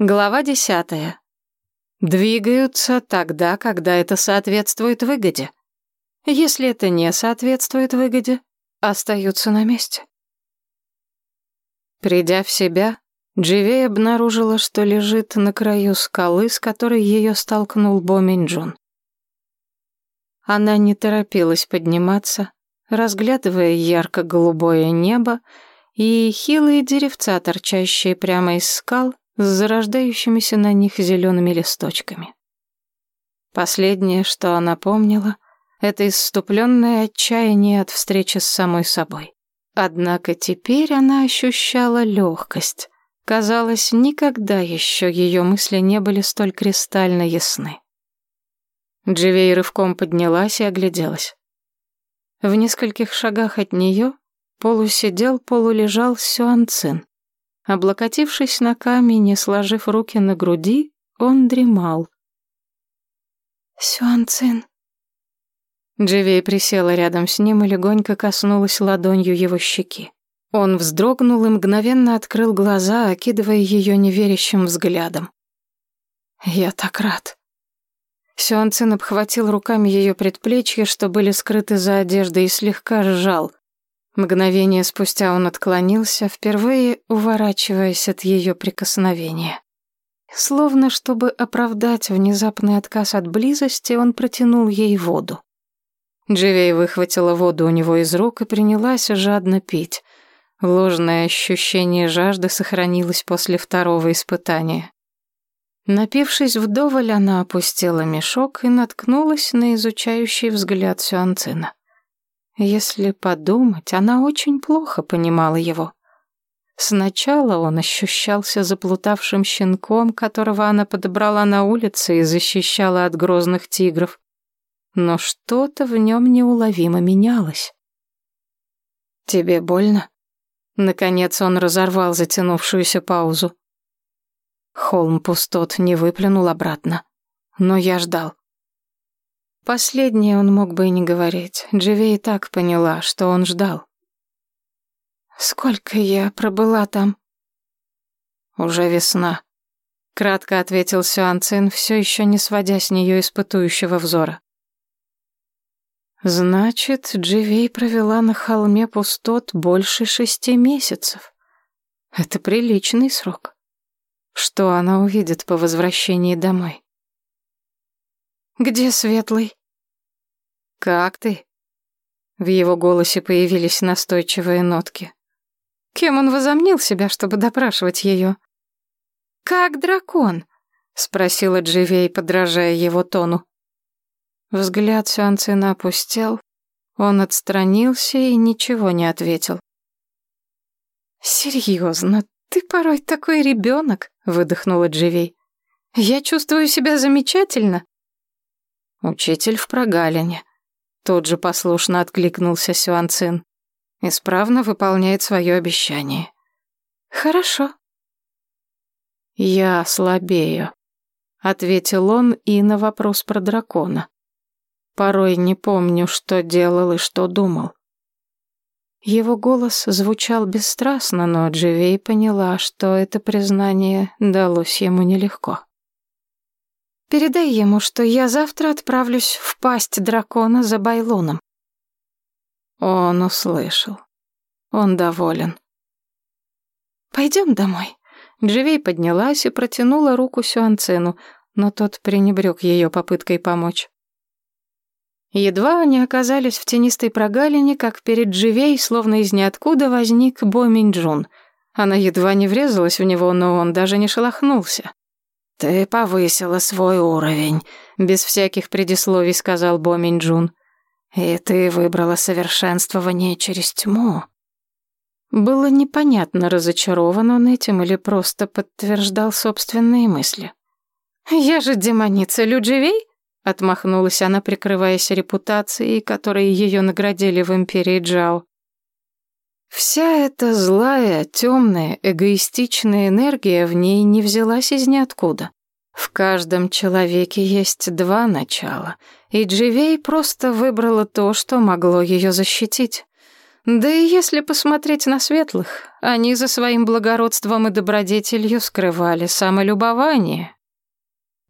Глава десятая. Двигаются тогда, когда это соответствует выгоде. Если это не соответствует выгоде, остаются на месте. Придя в себя, Дживей обнаружила, что лежит на краю скалы, с которой ее столкнул Бо Минджун. Она не торопилась подниматься, разглядывая ярко-голубое небо и хилые деревца, торчащие прямо из скал, с зарождающимися на них зелеными листочками. Последнее, что она помнила, это исступленное отчаяние от встречи с самой собой. Однако теперь она ощущала легкость. Казалось, никогда еще ее мысли не были столь кристально ясны. Дживей рывком поднялась и огляделась. В нескольких шагах от нее полусидел, полулежал Сюанцин. Облокотившись на камень и сложив руки на груди, он дремал. «Сюанцин». Дживей присела рядом с ним и легонько коснулась ладонью его щеки. Он вздрогнул и мгновенно открыл глаза, окидывая ее неверящим взглядом. «Я так рад». Сюанцин обхватил руками ее предплечья, что были скрыты за одеждой, и слегка сжал. Мгновение спустя он отклонился, впервые уворачиваясь от ее прикосновения. Словно чтобы оправдать внезапный отказ от близости, он протянул ей воду. Дживей выхватила воду у него из рук и принялась жадно пить. Ложное ощущение жажды сохранилось после второго испытания. Напившись вдоволь, она опустила мешок и наткнулась на изучающий взгляд Сюанцина. Если подумать, она очень плохо понимала его. Сначала он ощущался заплутавшим щенком, которого она подобрала на улице и защищала от грозных тигров. Но что-то в нем неуловимо менялось. «Тебе больно?» Наконец он разорвал затянувшуюся паузу. Холм пустот не выплюнул обратно. Но я ждал. Последнее он мог бы и не говорить. Дживей так поняла, что он ждал. «Сколько я пробыла там?» «Уже весна», — кратко ответил Сюанцин, все еще не сводя с нее испытующего взора. «Значит, Дживей провела на холме пустот больше шести месяцев. Это приличный срок. Что она увидит по возвращении домой?» «Где Светлый?» «Как ты?» В его голосе появились настойчивые нотки. Кем он возомнил себя, чтобы допрашивать ее? «Как дракон?» — спросила Дживей, подражая его тону. Взгляд Сюанцина опустел, он отстранился и ничего не ответил. «Серьезно, ты порой такой ребенок», — выдохнула Дживей. «Я чувствую себя замечательно». Учитель в прогалине. Тут же послушно откликнулся Сюанцин. Исправно выполняет свое обещание. Хорошо. Я слабею, ответил он и на вопрос про дракона. Порой не помню, что делал и что думал. Его голос звучал бесстрастно, но Дживей поняла, что это признание далось ему нелегко. Передай ему, что я завтра отправлюсь в пасть дракона за Байлоном. Он услышал. Он доволен. Пойдем домой. Дживей поднялась и протянула руку Сюанцину, но тот пренебрег ее попыткой помочь. Едва они оказались в тенистой прогалине, как перед Дживей, словно из ниоткуда, возник Бо Минджун. Она едва не врезалась в него, но он даже не шелохнулся. «Ты повысила свой уровень», — без всяких предисловий сказал Бо Минджун. «И ты выбрала совершенствование через тьму». Было непонятно, разочарован он этим или просто подтверждал собственные мысли. «Я же демоница Людживей?» — отмахнулась она, прикрываясь репутацией, которой ее наградили в Империи Джао. Вся эта злая, темная, эгоистичная энергия в ней не взялась из ниоткуда. В каждом человеке есть два начала, и Дживей просто выбрала то, что могло ее защитить. Да и если посмотреть на светлых, Они за своим благородством и добродетелью скрывали самолюбование.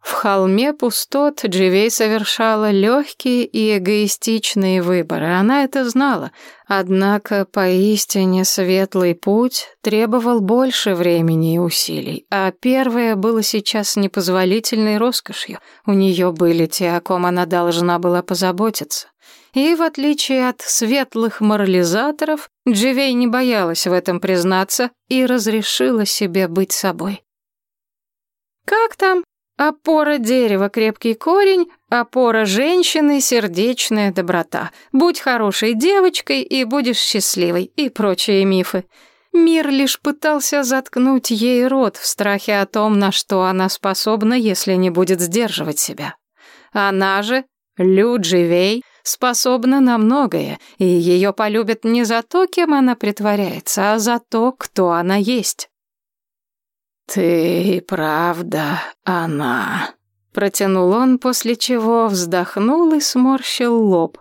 В холме пустот Дживей совершала легкие и эгоистичные выборы, она это знала. Однако поистине светлый путь требовал больше времени и усилий, а первое было сейчас непозволительной роскошью. У нее были те, о ком она должна была позаботиться. И в отличие от светлых морализаторов, Дживей не боялась в этом признаться и разрешила себе быть собой. «Как там?» Опора дерева — крепкий корень, опора женщины — сердечная доброта. Будь хорошей девочкой и будешь счастливой, и прочие мифы. Мир лишь пытался заткнуть ей рот в страхе о том, на что она способна, если не будет сдерживать себя. Она же, Лю Дживей, способна на многое, и ее полюбят не за то, кем она притворяется, а за то, кто она есть. «Ты правда она», — протянул он, после чего вздохнул и сморщил лоб.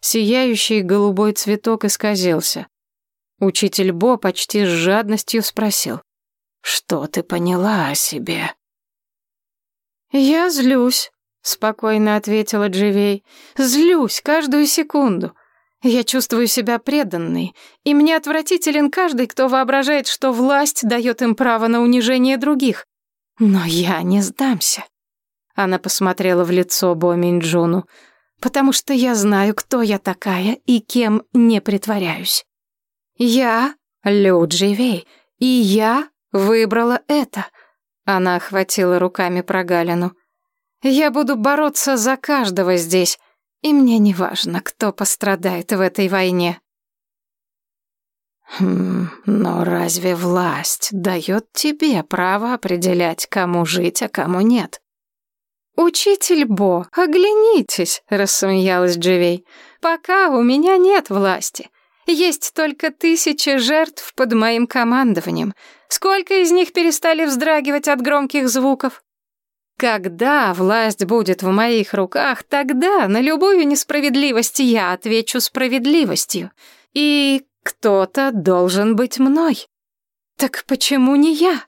Сияющий голубой цветок исказился. Учитель Бо почти с жадностью спросил. «Что ты поняла о себе?» «Я злюсь», — спокойно ответила Дживей. «Злюсь каждую секунду. Я чувствую себя преданной, и мне отвратителен каждый, кто воображает, что власть дает им право на унижение других. Но я не сдамся. Она посмотрела в лицо Бо Минджуну, потому что я знаю, кто я такая и кем не притворяюсь. Я Лю Дживей, и я выбрала это. Она охватила руками прогалину. Я буду бороться за каждого здесь, и мне не важно, кто пострадает в этой войне. Хм, но разве власть дает тебе право определять, кому жить, а кому нет? «Учитель Бо, оглянитесь», — рассмеялась Дживей. «Пока у меня нет власти. Есть только тысячи жертв под моим командованием. Сколько из них перестали вздрагивать от громких звуков? Когда власть будет в моих руках, тогда на любую несправедливость я отвечу справедливостью. И кто-то должен быть мной. Так почему не я?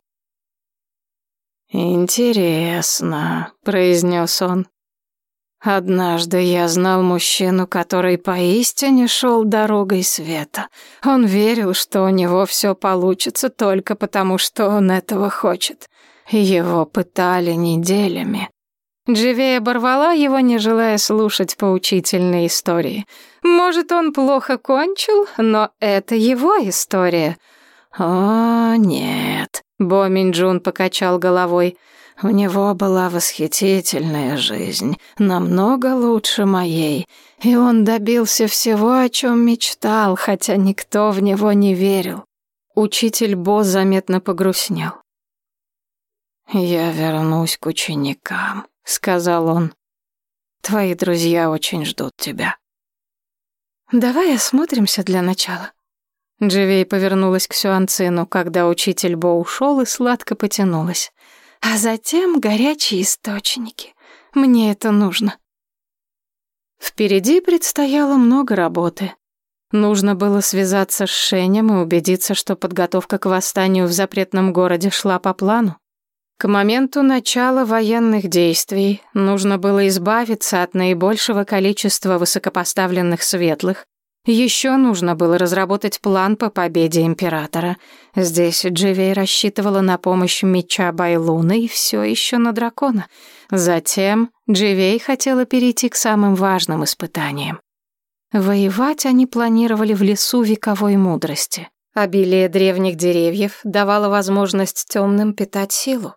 «Интересно», — произнес он. «Однажды я знал мужчину, который поистине шел дорогой света. Он верил, что у него все получится только потому, что он этого хочет. Его пытали неделями. Дживей оборвала его, не желая слушать поучительные истории. Может, он плохо кончил, но это его история. «О, нет», — Бо Минджун покачал головой. «У него была восхитительная жизнь, намного лучше моей, и он добился всего, о чем мечтал, хотя никто в него не верил». Учитель Бо заметно погрустнел. «Я вернусь к ученикам», — сказал он. «Твои друзья очень ждут тебя». «Давай осмотримся для начала». Дживей повернулась к Сюанцину, когда учитель Бо ушел и сладко потянулась. «А затем горячие источники. Мне это нужно». Впереди предстояло много работы. Нужно было связаться с Шенем и убедиться, что подготовка к восстанию в запретном городе шла по плану. К моменту начала военных действий нужно было избавиться от наибольшего количества высокопоставленных светлых. Еще нужно было разработать план по победе императора. Здесь Дживей рассчитывала на помощь меча Байлуна и все еще на дракона. Затем Дживей хотела перейти к самым важным испытаниям. Воевать они планировали в лесу вековой мудрости. Обилие древних деревьев давало возможность темным питать силу.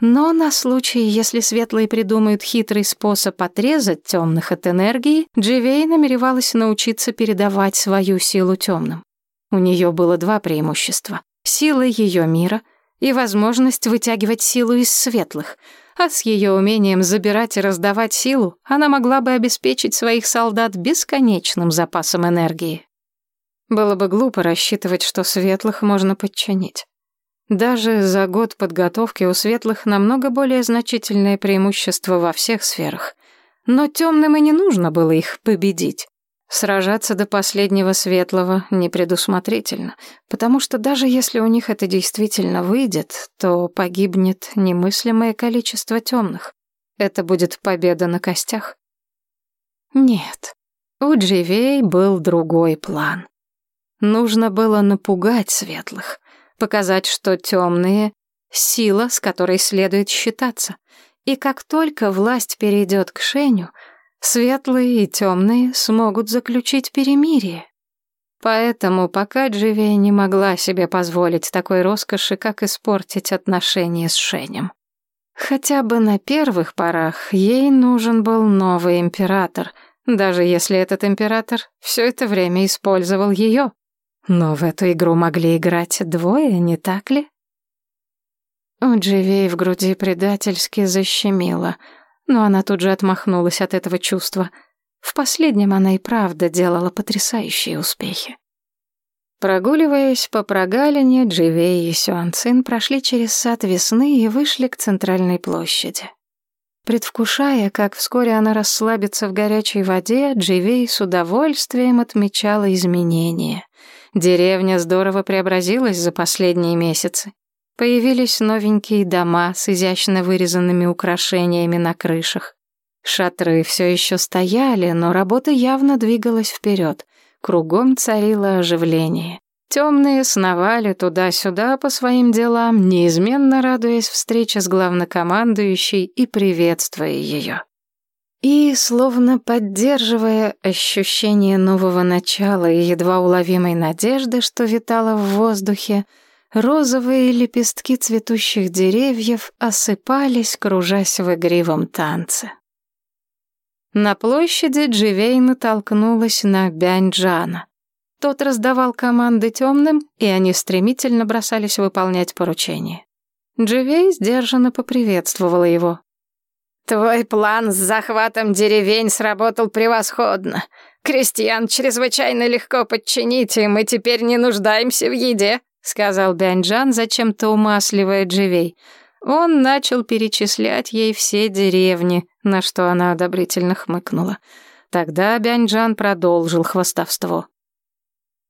Но на случай, если светлые придумают хитрый способ отрезать темных от энергии, Дживей намеревалась научиться передавать свою силу темным. У нее было два преимущества. Сила ее мира и возможность вытягивать силу из светлых. А с ее умением забирать и раздавать силу она могла бы обеспечить своих солдат бесконечным запасом энергии. Было бы глупо рассчитывать, что светлых можно подчинить. Даже за год подготовки у светлых намного более значительное преимущество во всех сферах. Но темным и не нужно было их победить. Сражаться до последнего светлого непредусмотрительно, потому что даже если у них это действительно выйдет, то погибнет немыслимое количество темных. Это будет победа на костях. Нет, у Дживей был другой план. Нужно было напугать светлых, показать, что темные — сила, с которой следует считаться. И как только власть перейдет к Шеню — Светлые и темные смогут заключить перемирие. Поэтому пока Дживей не могла себе позволить такой роскоши, как испортить отношения с Шенем. Хотя бы на первых порах ей нужен был новый император, даже если этот император все это время использовал ее. Но в эту игру могли играть двое, не так ли? У Дживей в груди предательски защемило — но она тут же отмахнулась от этого чувства. В последнем она и правда делала потрясающие успехи. Прогуливаясь по прогалине, Дживей и Сюанцин прошли через сад весны и вышли к центральной площади. Предвкушая, как вскоре она расслабится в горячей воде, Дживей с удовольствием отмечала изменения. Деревня здорово преобразилась за последние месяцы. Появились новенькие дома с изящно вырезанными украшениями на крышах. Шатры все еще стояли, но работа явно двигалась вперед. Кругом царило оживление. Темные сновали туда-сюда по своим делам, неизменно радуясь встрече с главнокомандующей и приветствуя ее. И, словно поддерживая ощущение нового начала и едва уловимой надежды, что витала в воздухе, розовые лепестки цветущих деревьев осыпались, кружась в игривом танце. На площади Дживей натолкнулась на Бяньджана. Тот раздавал команды темным, и они стремительно бросались выполнять поручения. Дживей сдержанно поприветствовала его. «Твой план с захватом деревень сработал превосходно. Крестьян чрезвычайно легко подчинить, и мы теперь не нуждаемся в еде», — сказал Бянджан, зачем-то умасливая Дживей. Он начал перечислять ей все деревни, на что она одобрительно хмыкнула. Тогда Бянджан продолжил хвастовство.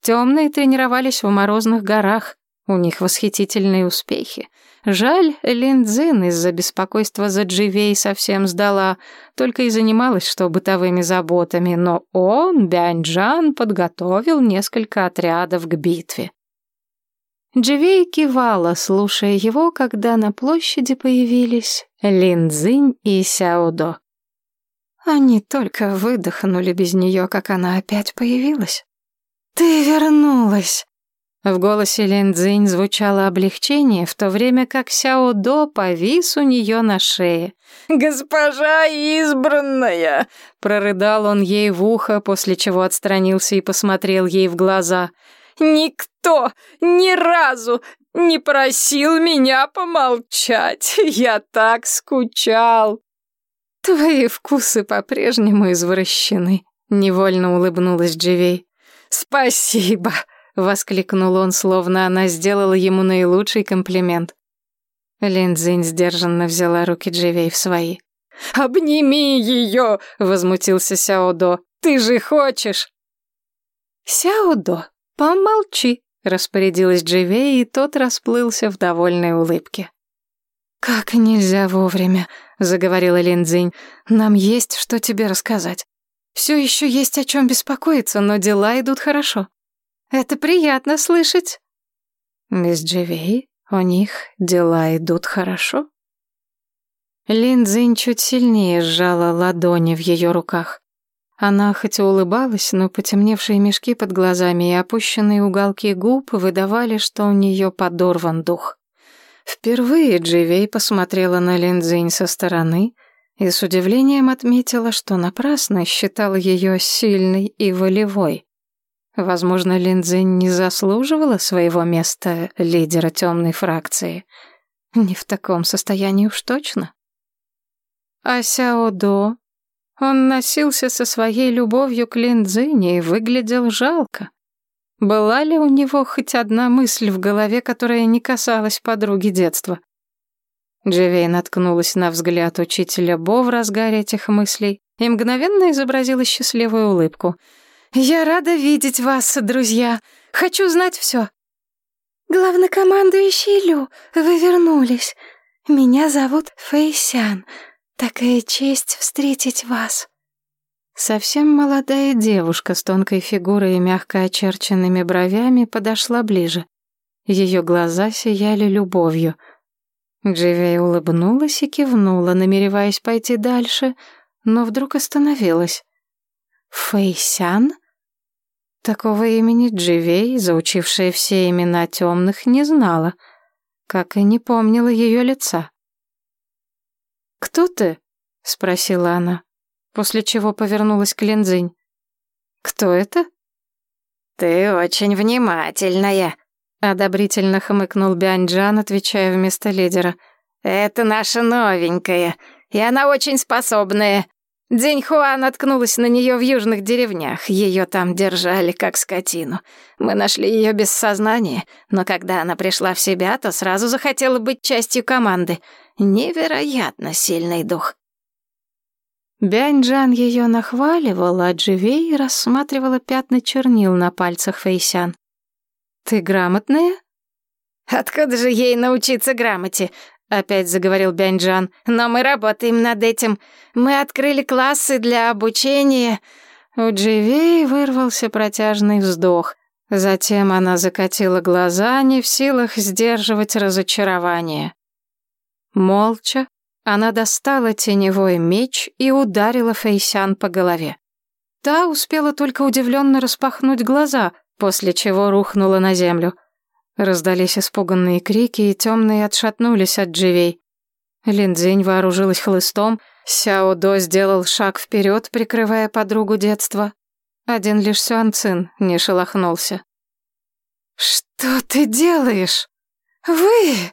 Темные тренировались в морозных горах, у них восхитительные успехи. Жаль, Линдзин из-за беспокойства за Дживей совсем сдала, только и занималась что бытовыми заботами, но он, Бянджан, подготовил несколько отрядов к битве. Дживей кивала, слушая его, когда на площади появились Линдзинь и Сяодо. Они только выдохнули без нее, как она опять появилась. «Ты вернулась!» В голосе Линдзинь звучало облегчение, в то время как Сяодо повис у нее на шее. «Госпожа избранная!» — прорыдал он ей в ухо, после чего отстранился и посмотрел ей в глаза — Никто ни разу не просил меня помолчать. Я так скучал. Твои вкусы по-прежнему извращены, невольно улыбнулась Дживей. Спасибо, воскликнул он, словно она сделала ему наилучший комплимент. Линдзинь сдержанно взяла руки Дживей в свои. «Обними ее!» — возмутился Сяодо. «Ты же хочешь!» «Сяодо, «Помолчи», — распорядилась Дживей, и тот расплылся в довольной улыбке. «Как нельзя вовремя», — заговорила Линдзинь. «Нам есть что тебе рассказать. Все еще есть о чем беспокоиться, но дела идут хорошо. Это приятно слышать». Без Дживей у них дела идут хорошо. Линдзинь чуть сильнее сжала ладони в ее руках. Она хоть и улыбалась, но потемневшие мешки под глазами и опущенные уголки губ выдавали, что у нее подорван дух. Впервые Дживей посмотрела на Линдзинь со стороны и с удивлением отметила, что напрасно считала ее сильной и волевой. Возможно, Линдзинь не заслуживала своего места лидера темной фракции. Не в таком состоянии уж точно. А Сяо До он носился со своей любовью к Линдзине и выглядел жалко. Была ли у него хоть одна мысль в голове, которая не касалась подруги детства? Дживей наткнулась на взгляд учителя Бо в разгаре этих мыслей и мгновенно изобразила счастливую улыбку. Я рада видеть вас, друзья. Хочу знать все. Главнокомандующий Лю, вы вернулись. Меня зовут Фэйсян. Такая честь встретить вас. Совсем молодая девушка с тонкой фигурой и мягко очерченными бровями подошла ближе. Ее глаза сияли любовью. Дживей улыбнулась и кивнула, намереваясь пойти дальше, но вдруг остановилась. Фэйсян? Такого имени Дживей, заучившая все имена темных, не знала, как и не помнила ее лица. «Кто ты?» — спросила она, после чего повернулась к Линдзинь. «Кто это?» «Ты очень внимательная», — одобрительно хмыкнул Бяньджан, отвечая вместо лидера. «Это наша новенькая, и она очень способная. Дзиньхуа наткнулась на нее в южных деревнях. Ее там держали как скотину. Мы нашли ее без сознания, но когда она пришла в себя, то сразу захотела быть частью команды. Невероятно сильный дух. Бянь-Джан ее нахваливала, а Дживей рассматривала пятна чернил на пальцах Фейсян. «Ты грамотная?» «Откуда же ей научиться грамоте? Опять заговорил Бяньджан. «Но мы работаем над этим. Мы открыли классы для обучения». У Дживей вырвался протяжный вздох. Затем она закатила глаза, не в силах сдерживать разочарование. Молча она достала теневой меч и ударила Фейсян по голове. Та успела только удивленно распахнуть глаза, после чего рухнула на землю. Раздались испуганные крики, и темные отшатнулись от Дживей. Линдзинь вооружилась хлыстом, Сяо До сделал шаг вперед, прикрывая подругу детства. Один лишь Сюан Цин не шелохнулся. «Что ты делаешь? Вы...»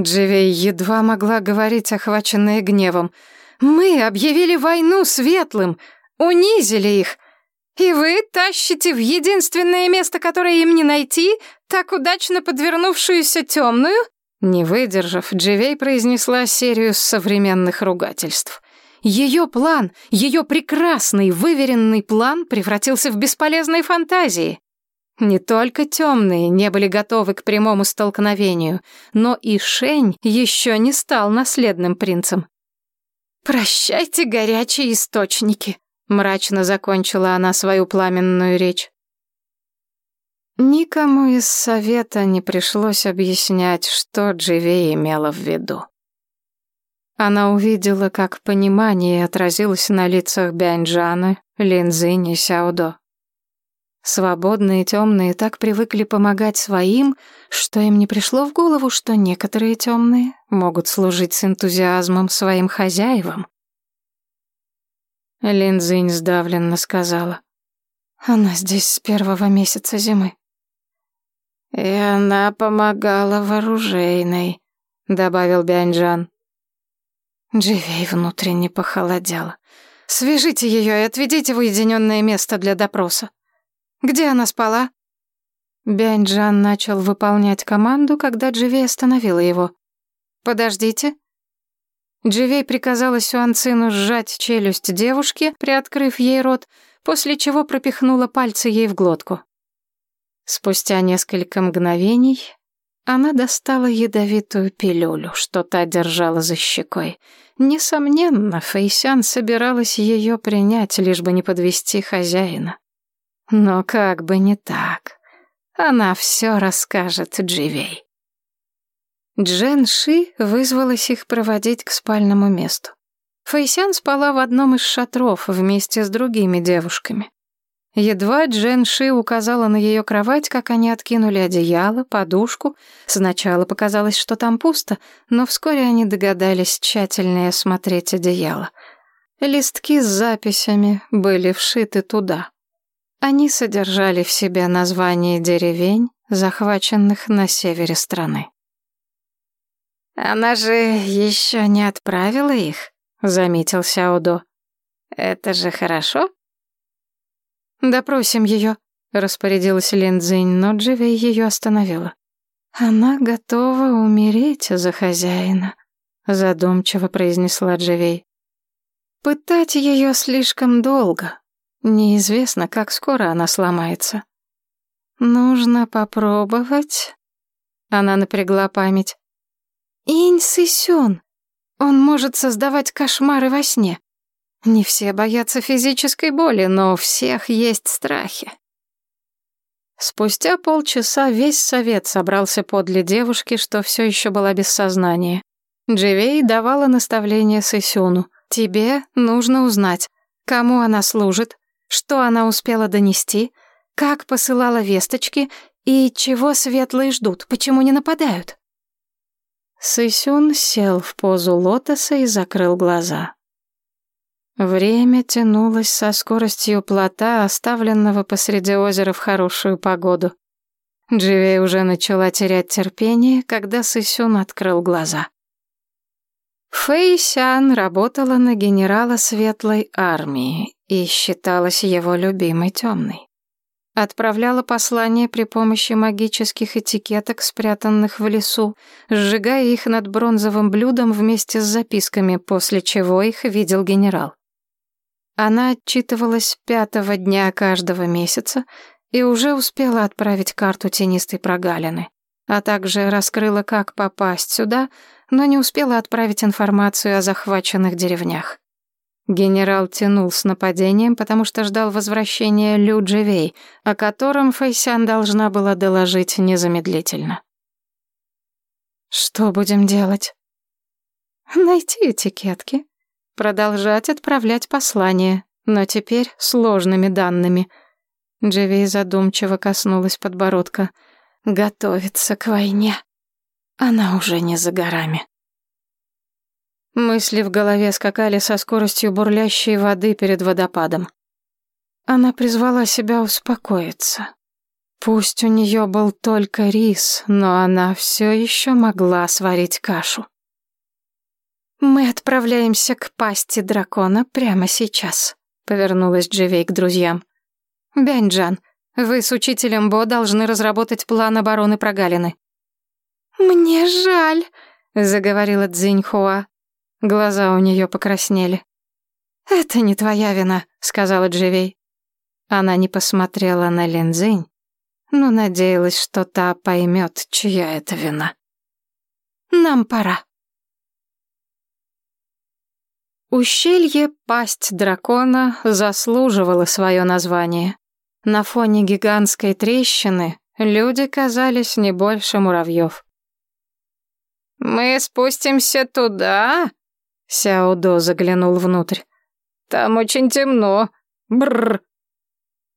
Дживей едва могла говорить, охваченная гневом. «Мы объявили войну светлым, унизили их, и вы тащите в единственное место, которое им не найти, так удачно подвернувшуюся темную?» Не выдержав, Дживей произнесла серию современных ругательств. Ее план, ее прекрасный, выверенный план превратился в бесполезные фантазии. Не только темные не были готовы к прямому столкновению, но и Шень еще не стал наследным принцем. «Прощайте, горячие источники», Мрачно закончила она свою пламенную речь. Никому из совета не пришлось объяснять, что Дживей имела в виду. Она увидела, как понимание отразилось на лицах Линзинь и Сяодо. Свободные темные так привыкли помогать своим, что им не пришло в голову, что некоторые темные могут служить с энтузиазмом своим хозяевам. Линдзинь сдавленно сказала. Она здесь с первого месяца зимы. И она помогала вооружейной, добавил Бяньджан. Дживей внутренне похолодела. Свяжите ее и отведите в уединенное место для допроса. Где она спала? Бяньджан начал выполнять команду, когда Дживей остановила его. «Подождите», Дживей приказала Сюанцину сжать челюсть девушки, приоткрыв ей рот, после чего пропихнула пальцы ей в глотку. Спустя несколько мгновений она достала ядовитую пилюлю, что та держала за щекой. Несомненно, Фейсян собиралась ее принять, лишь бы не подвести хозяина. Но как бы не так. Она все расскажет Дживей. Джен Ши вызвалась их проводить к спальному месту. Фэйсян спала в одном из шатров вместе с другими девушками. Едва Джен Ши указала на ее кровать, как они откинули одеяло, подушку. Сначала показалось, что там пусто, но вскоре они догадались тщательнее осмотреть одеяло. Листки с записями были вшиты туда. Они содержали в себе названия деревень, захваченных на севере страны. «Она же еще не отправила их», — заметил Сяодо. «Это же хорошо?» «Допросим ее», — распорядилась Линдзинь, но Дживей ее остановила. «Она готова умереть за хозяина», — задумчиво произнесла Дживей. «Пытать ее слишком долго. Неизвестно, как скоро она сломается. Нужно попробовать. Она напрягла память. Инь Сысюн. Он может создавать кошмары во сне. Не все боятся физической боли, но у всех есть страхи. Спустя полчаса весь совет собрался подле девушки, что все еще была без сознания. Дживей давала наставление Сысюну. «Тебе нужно узнать, кому она служит, что она успела донести, как посылала весточки и чего светлые ждут, почему не нападают». Сысюн сел в позу лотоса и закрыл глаза. Время тянулось со скоростью плота, оставленного посреди озера в хорошую погоду. Дживей уже начала терять терпение, когда Сысюн открыл глаза. Фэй Сян работала на генерала Светлой Армии и считалась его любимой темной. Отправляла послания при помощи магических этикеток, спрятанных в лесу, сжигая их над бронзовым блюдом вместе с записками, после чего их видел генерал. Она отчитывалась пятого дня каждого месяца и уже успела отправить карту тенистой прогалины, а также раскрыла, как попасть сюда, но не успела отправить информацию о захваченных деревнях. Генерал тянул с нападением, потому что ждал возвращения Лю Дживей, о котором Фэйсян должна была доложить незамедлительно. «Что будем делать?» «Найти этикетки, продолжать отправлять послания, но теперь сложными данными». Дживей задумчиво коснулась подбородка. «Готовиться к войне. Она уже не за горами». Мысли в голове скакали со скоростью бурлящей воды перед водопадом. Она призвала себя успокоиться. Пусть у нее был только рис, но она все еще могла сварить кашу. «Мы отправляемся к пасти дракона прямо сейчас», — повернулась Дживей к друзьям. «Бяньджан, вы с учителем Бо должны разработать план обороны прогалины». «Мне жаль», — заговорила Цзиньхуа. Глаза у нее покраснели. «Это не твоя вина», — сказала Дживей. Она не посмотрела на Линзинь, но надеялась, что та поймет, чья это вина. «Нам пора». Ущелье «Пасть дракона» заслуживало свое название. На фоне гигантской трещины люди казались не больше муравьев. «Мы спустимся туда?» Сяодо заглянул внутрь. «Там очень темно. Бррр».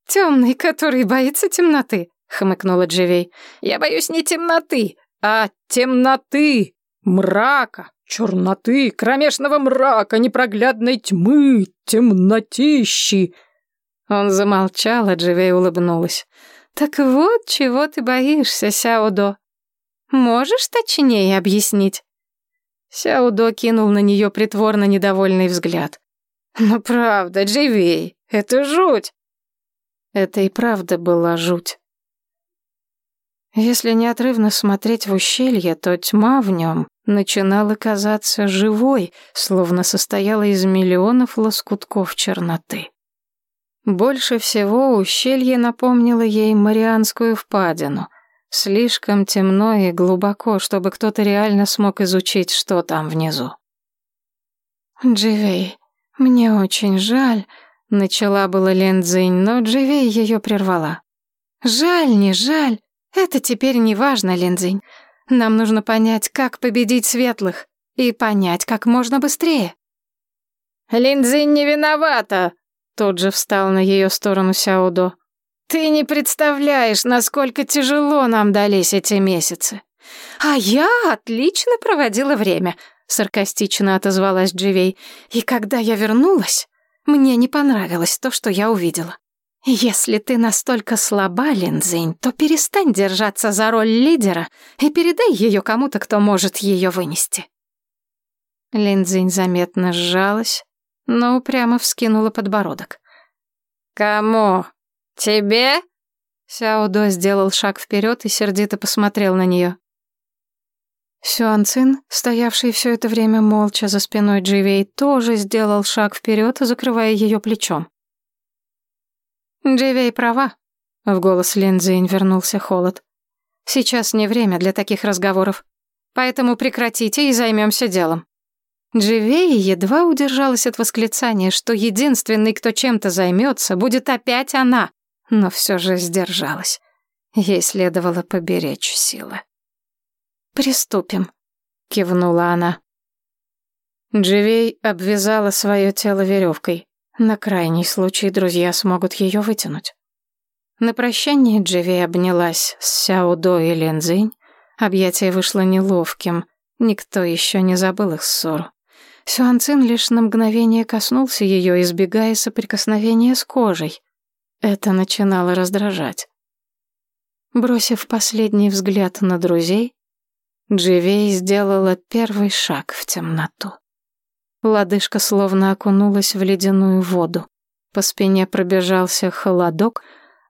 «Темный, который боится темноты», — хмыкнула Дживей. «Я боюсь не темноты, а темноты, мрака, черноты, кромешного мрака, непроглядной тьмы, темнотищи». Он замолчал, а Дживей улыбнулась. «Так вот, чего ты боишься, Сяодо? Можешь точнее объяснить?» Сяудо кинул на нее притворно недовольный взгляд. «Ну правда, Дживей, это жуть!» Это и правда была жуть. Если неотрывно смотреть в ущелье, то тьма в нем начинала казаться живой, словно состояла из миллионов лоскутков черноты. Больше всего ущелье напомнило ей Марианскую впадину, Слишком темно и глубоко, чтобы кто-то реально смог изучить, что там внизу. «Дживей, мне очень жаль», — начала была Лендзинь, но Дживей ее прервала. «Жаль, не жаль, это теперь не важно, Лендзинь. Нам нужно понять, как победить светлых, и понять как можно быстрее». «Линдзинь не виновата», — тут же встал на ее сторону Сяудо. Ты не представляешь, насколько тяжело нам дались эти месяцы. А я отлично проводила время, саркастично отозвалась Дживей. И когда я вернулась, мне не понравилось то, что я увидела. Если ты настолько слаба, Линзинь, то перестань держаться за роль лидера и передай ее кому-то, кто может ее вынести. Линзинь заметно сжалась, но упрямо вскинула подбородок. «Кому?» «Тебе?» Сяодо сделал шаг вперед и сердито посмотрел на нее. Сюан Цин, стоявший все это время молча за спиной Дживей, тоже сделал шаг вперед, закрывая ее плечом. Дживей права. В голос Линдзинь вернулся холод. Сейчас не время для таких разговоров. Поэтому прекратите и займемся делом. Дживей едва удержалась от восклицания, что единственный, кто чем-то займется, будет опять она, но все же сдержалась. Ей следовало поберечь силы. «Приступим», — кивнула она. Дживей обвязала свое тело веревкой. На крайний случай друзья смогут ее вытянуть. На прощание Дживей обнялась с Сяодо и Лензинь. Объятие вышло неловким. Никто еще не забыл их ссору. Сюанцин лишь на мгновение коснулся ее, избегая соприкосновения с кожей. Это начинало раздражать. Бросив последний взгляд на друзей, Дживей сделала первый шаг в темноту. Лодыжка словно окунулась в ледяную воду. По спине пробежался холодок,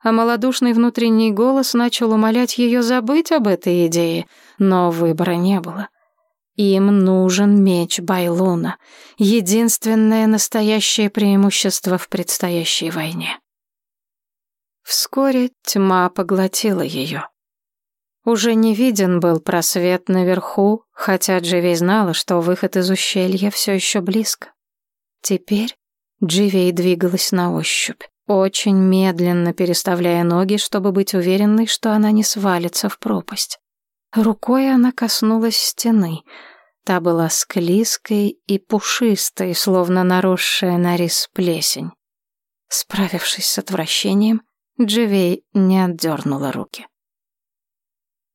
а малодушный внутренний голос начал умолять ее забыть об этой идее, но выбора не было. Им нужен меч Байлуна, единственное настоящее преимущество в предстоящей войне. Вскоре тьма поглотила ее. Уже не виден был просвет наверху, хотя Дживей знала, что выход из ущелья все еще близко. Теперь Дживей двигалась на ощупь, очень медленно переставляя ноги, чтобы быть уверенной, что она не свалится в пропасть. Рукой она коснулась стены. Та была склизкой и пушистой, словно наросшая на рис плесень. Справившись с отвращением, Дживей не отдернула руки.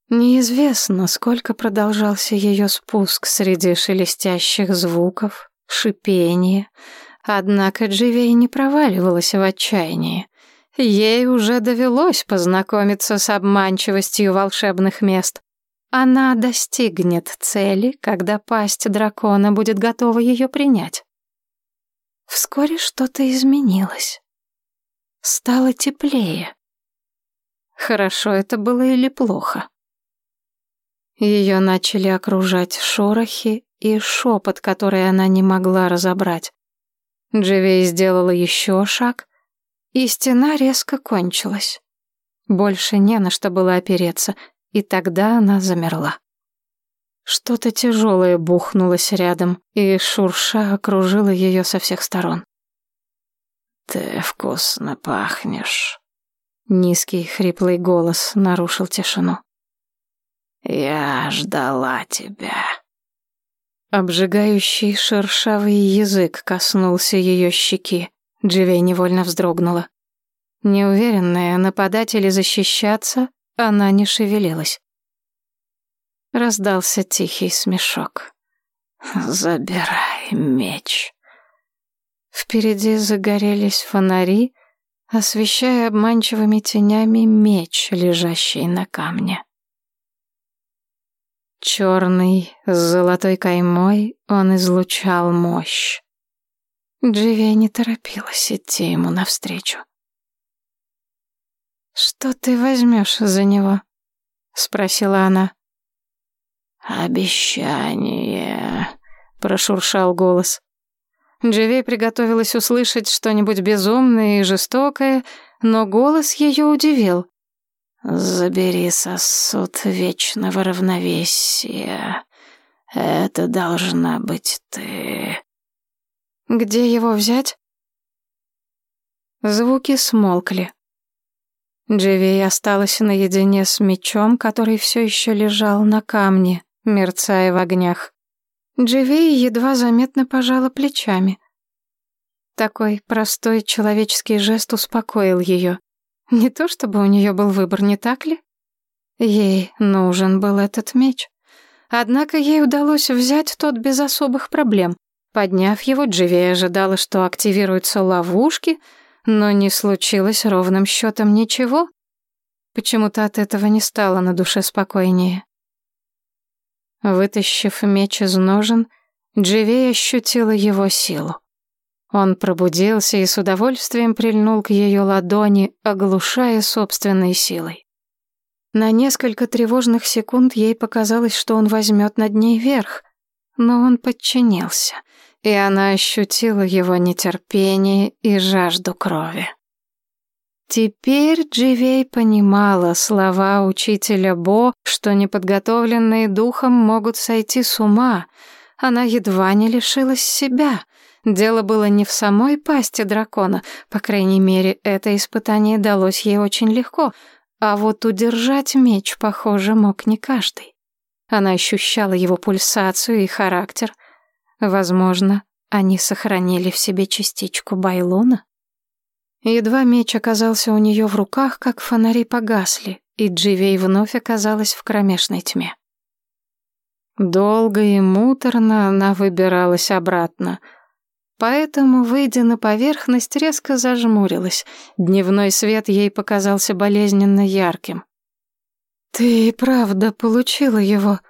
Неизвестно, сколько продолжался ее спуск среди шелестящих звуков, шипения, однако Дживей не проваливалась в отчаянии. Ей уже довелось познакомиться с обманчивостью волшебных мест. Она достигнет цели, когда пасть дракона будет готова ее принять. Вскоре что-то изменилось. Стало теплее. Хорошо это было или плохо? Ее начали окружать шорохи и шепот, который она не могла разобрать. Дживей сделала еще шаг, и стена резко кончилась. Больше не на что было опереться, и тогда она замерла. Что-то тяжелое бухнулось рядом, и шурша окружила ее со всех сторон. «Ты вкусно пахнешь», — низкий хриплый голос нарушил тишину. Я ждала тебя. Обжигающий шершавый язык коснулся ее щеки. Дживей невольно вздрогнула. Неуверенная, нападать или защищаться, она не шевелилась. Раздался тихий смешок. «Забирай меч». Впереди загорелись фонари, освещая обманчивыми тенями меч, лежащий на камне. Черный, с золотой каймой, он излучал мощь. Дживия не торопилась идти ему навстречу. «Что ты возьмешь за него?» — спросила она. «Обещание», — прошуршал голос. Дживей приготовилась услышать что-нибудь безумное и жестокое, но голос ее удивил. Забери сосуд вечного равновесия. Это должна быть ты. Где его взять? Звуки смолкли. Дживей осталась наедине с мечом, который все еще лежал на камне, мерцая в огнях. Дживей едва заметно пожала плечами. Такой простой человеческий жест успокоил ее. Не то чтобы у нее был выбор, не так ли? Ей нужен был этот меч. Однако ей удалось взять тот без особых проблем. Подняв его, Дживей ожидала, что активируются ловушки, но не случилось ровным счетом ничего. Почему-то от этого не стало на душе спокойнее. Вытащив меч из ножен, Дживей ощутила его силу. Он пробудился и с удовольствием прильнул к ее ладони, оглушая собственной силой. На несколько тревожных секунд ей показалось, что он возьмет над ней верх, но он подчинился, и она ощутила его нетерпение и жажду крови. Теперь Дживей понимала слова учителя Бо, что неподготовленные духом могут сойти с ума. Она едва не лишилась себя. Дело было не в самой пасти дракона, по крайней мере, это испытание далось ей очень легко, а вот удержать меч, похоже, мог не каждый. Она ощущала его пульсацию и характер. Возможно, они сохранили в себе частичку Байлона. Едва меч оказался у нее в руках, как фонари погасли, и Дживей вновь оказалась в кромешной тьме. Долго и муторно она выбиралась обратно, поэтому, выйдя на поверхность, резко зажмурилась. Дневной свет ей показался болезненно ярким. «Ты и правда получила его?»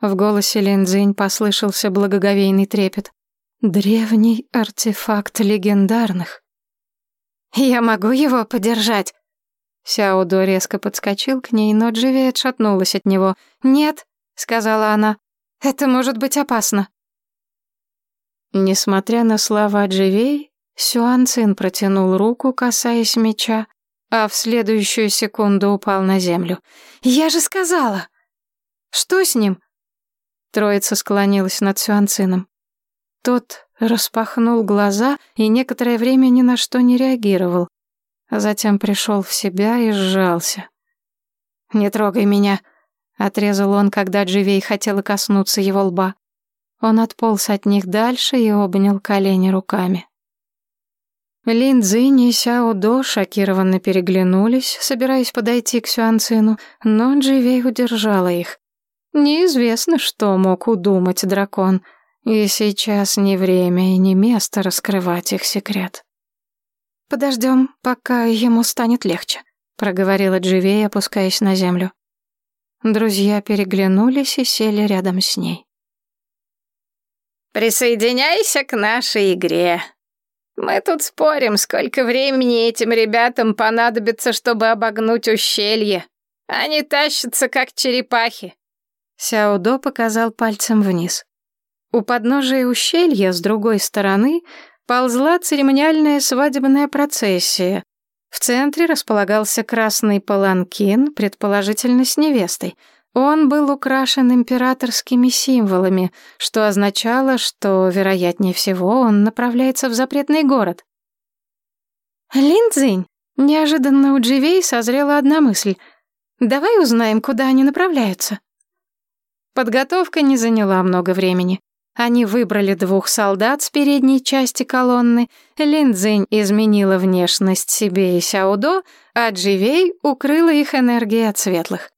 В голосе Линдзинь послышался благоговейный трепет. «Древний артефакт легендарных». «Я могу его подержать?» Сяодо резко подскочил к ней, но Дживи отшатнулась от него. «Нет», — сказала она, — «это может быть опасно». Несмотря на слова Дживей, Сюан Цин протянул руку, касаясь меча, а в следующую секунду упал на землю. «Я же сказала!» «Что с ним?» Троица склонилась над Сюанцином. Тот распахнул глаза и некоторое время ни на что не реагировал. А затем пришел в себя и сжался. «Не трогай меня», — отрезал он, когда Дживей хотела коснуться его лба. Он отполз от них дальше и обнял колени руками. Лин Цзинь и Сяо До шокированно переглянулись, собираясь подойти к Сюанцину, но Дживей удержала их. Неизвестно, что мог удумать дракон — и сейчас не время и не место раскрывать их секрет. «Подождем, пока ему станет легче», — проговорила Дживей, опускаясь на землю. Друзья переглянулись и сели рядом с ней. «Присоединяйся к нашей игре. Мы тут спорим, сколько времени этим ребятам понадобится, чтобы обогнуть ущелье. Они тащатся, как черепахи». Сяодо показал пальцем вниз. У подножия ущелья с другой стороны ползла церемониальная свадебная процессия. В центре располагался красный паланкин, предположительно с невестой. Он был украшен императорскими символами, что означало, что, вероятнее всего, он направляется в запретный город. «Линдзинь!» Неожиданно у Дживей созрела одна мысль. «Давай узнаем, куда они направляются». Подготовка не заняла много времени. Они выбрали двух солдат с передней части колонны, Линдзинь изменила внешность себе и Сяодо, а Дживей укрыла их энергией от светлых.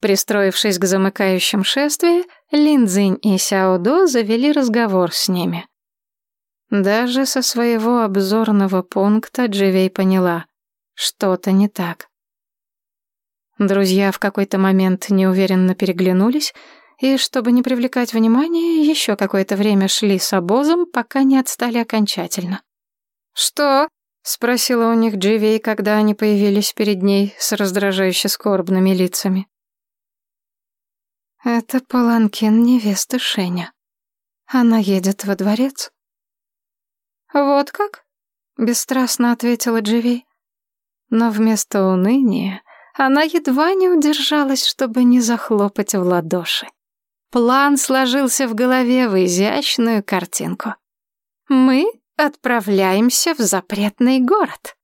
Пристроившись к замыкающим шествия, Линдзинь и Сяодо завели разговор с ними. Даже со своего обзорного пункта Дживей поняла, что-то не так. Друзья в какой-то момент неуверенно переглянулись, и, чтобы не привлекать внимания, еще какое-то время шли с обозом, пока не отстали окончательно. «Что?» — спросила у них Дживей, когда они появились перед ней с раздражающе скорбными лицами. «Это паланкин невесты Шеня. Она едет во дворец». «Вот как?» — бесстрастно ответила Дживей. Но вместо уныния она едва не удержалась, чтобы не захлопать в ладоши. План сложился в голове в изящную картинку. Мы отправляемся в запретный город.